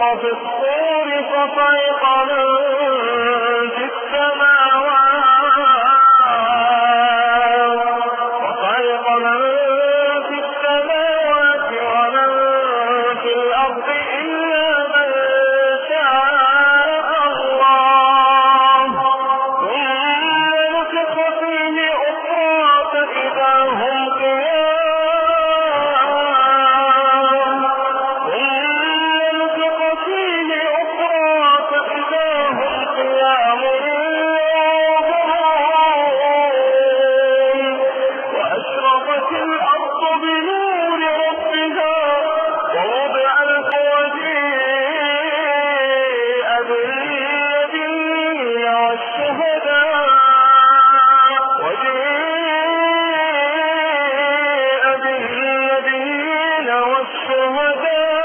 ونفخ في الصور فصيق من الهدى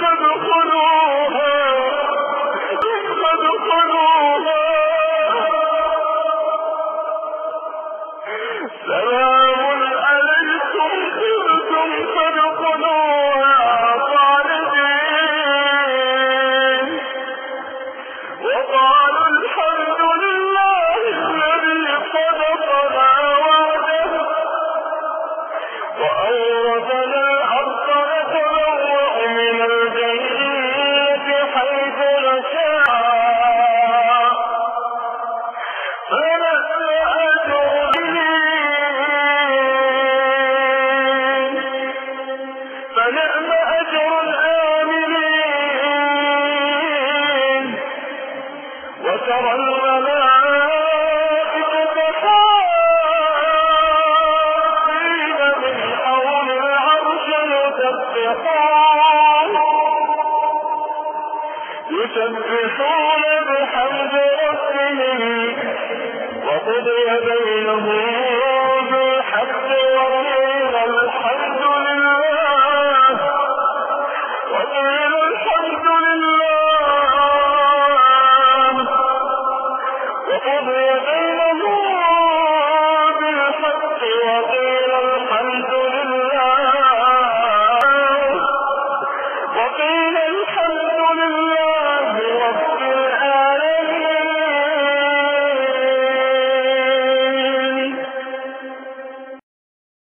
فادخلوا يسبحون بحمد ربهم وقضي بينهم بالحق وقيل الحمد لله رب